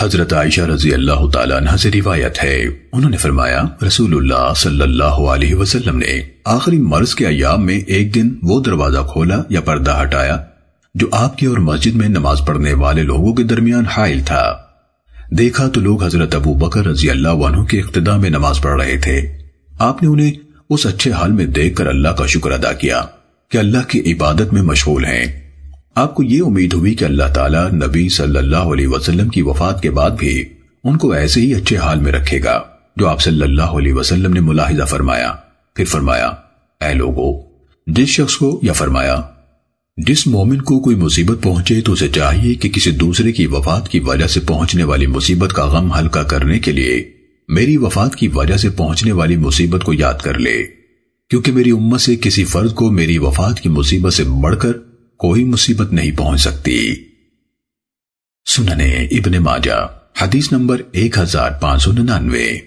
حضرت عائشہ رضی اللہ تعالیٰ عنہ سے روایت ہے۔ انہوں نے فرمایا، رسول اللہ صلی اللہ علیہ وسلم نے آخری مرض کے ایام میں ایک دن وہ دروازہ کھولا یا پردہ ہٹایا جو آپ کی اور مسجد میں نماز پڑھنے والے لوگوں کے درمیان حائل تھا۔ دیکھا تو لوگ حضرت ابو بکر رضی اللہ عنہ کے اقتداء میں نماز پڑھ رہے تھے۔ آپ نے انہیں اس اچھے حال میں دیکھ کر اللہ کا شکر ادا کیا کہ اللہ کی عبادت میں مشغول ہیں۔ آپ کو یہ امید ہوئی کہ اللہ تعالیٰ نبی صلی اللہ علیہ وسلم کی وفات کے بعد بھی ان کو ایسے ہی اچھے حال میں رکھے گا جو آپ صلی اللہ علیہ وسلم نے ملاحظہ فرمایا۔ پھر فرمایا، اے لوگو، جس شخص کو یا فرمایا، جس مومن کو کوئی مصیبت پہنچے تو اسے چاہیے کہ کسی دوسرے کی وفات کی وجہ سے پہنچنے والی مصیبت کا غم ہلکا کرنے کے لیے میری وفات کی وجہ سے پہنچنے والی مصیبت کو یاد کر لے۔ کیونکہ میری امت سے کسی فرد کو میری وفات کی مصیبت سے بڑھ کر کوئی مصیبت نہیں پہنچ سکتی۔ سننے ابن ماجہ، حدیث نمبر ایک ہزار پانچ سو ننانوے۔